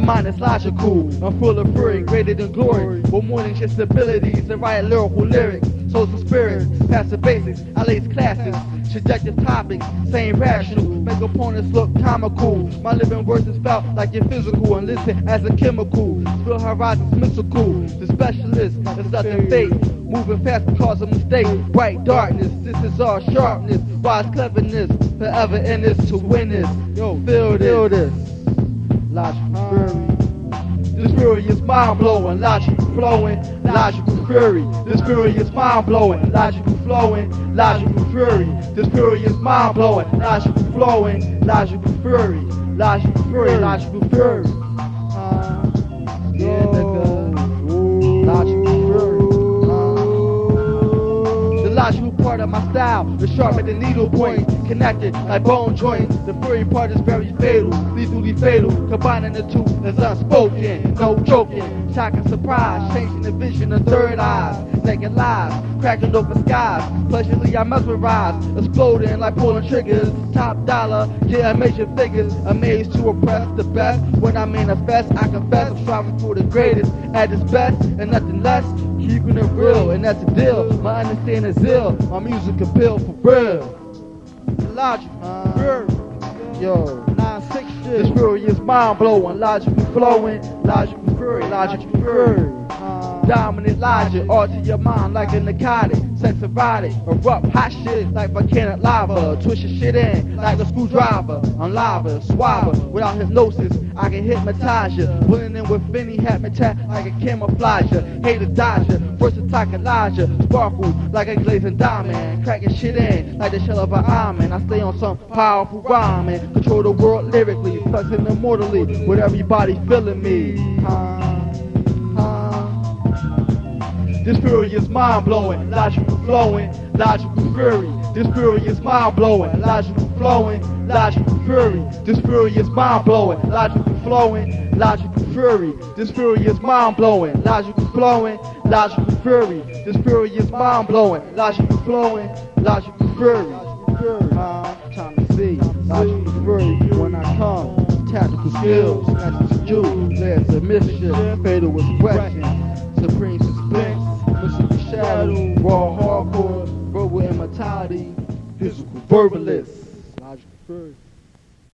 Mind is logical. I'm full of fury, greater than glory. With more than just abilities to write lyrical lyrics. Souls and spirits, past the basics, I lace classes. Subjective topics, same rational, make opponents look comical. My living words is felt like your physical and listen as a chemical. Spill horizons mystical. The specialist is nothing fake. Moving fast because of mistake. White darkness, this is all sharpness. Wise cleverness, forever in this to win this. Yo, feel this. Feel this. Logical fury. This fury is mind blowing, logical flowing, logical fury. This fury is mind blowing, logical flowing, logical fury. This fury is mind blowing, logical flowing, logical fury, logical fury, logical fury. Uh, yeah, style is at the needle point, connected like bone joints. The furry part is very fatal, lethally fatal. Combining the two is unspoken, no joking. Shock and surprise, changing the vision of third eyes. Naked lies, cracking open skies. Pleasurably I mesmerize, exploding like pulling triggers. Top dollar, yeah, major figures. Amazed to oppress the best. When I manifest, I confess I'm striving for the greatest at its best and nothing less. Keeping it real, and that's the deal. My understanding is ill. My music appeal for real. Logic, uh, yo, nine six. This fury is mind blowing, logical flowing, logical fury, logical fury. Dominant logic, alter your mind like a narcotic, sex erotic, erupt hot shit like volcanic lava, twist your shit in like a screwdriver. I'm lava, swabber, without hypnosis, I can hypnotize you. Blending in with Vinny habitat like a camouflager, hate a dodger, first attack Elijah, sparkle like a glazing diamond, cracking shit in like the shell of an almond. I stay on some powerful rhyming, control the world lyrically, flexing immortally with everybody feeling me. Huh? This fury is mind blowing, logical flowing, logical fury. This fury is mind blowing, logical flowing, logical fury. This fury is mind blowing, logical flowing, logical fury. This fury is mind blowing, logical flowing, logical fury. This fury is mind blowing, logical flowing, logical fury. Uh, time to see, logical fury when I come. Tactical skills, snatches to do, layers of mischief, fatal expression, supreme shadow, raw hardcore, verbal immortality, physical verbalist. Logical first.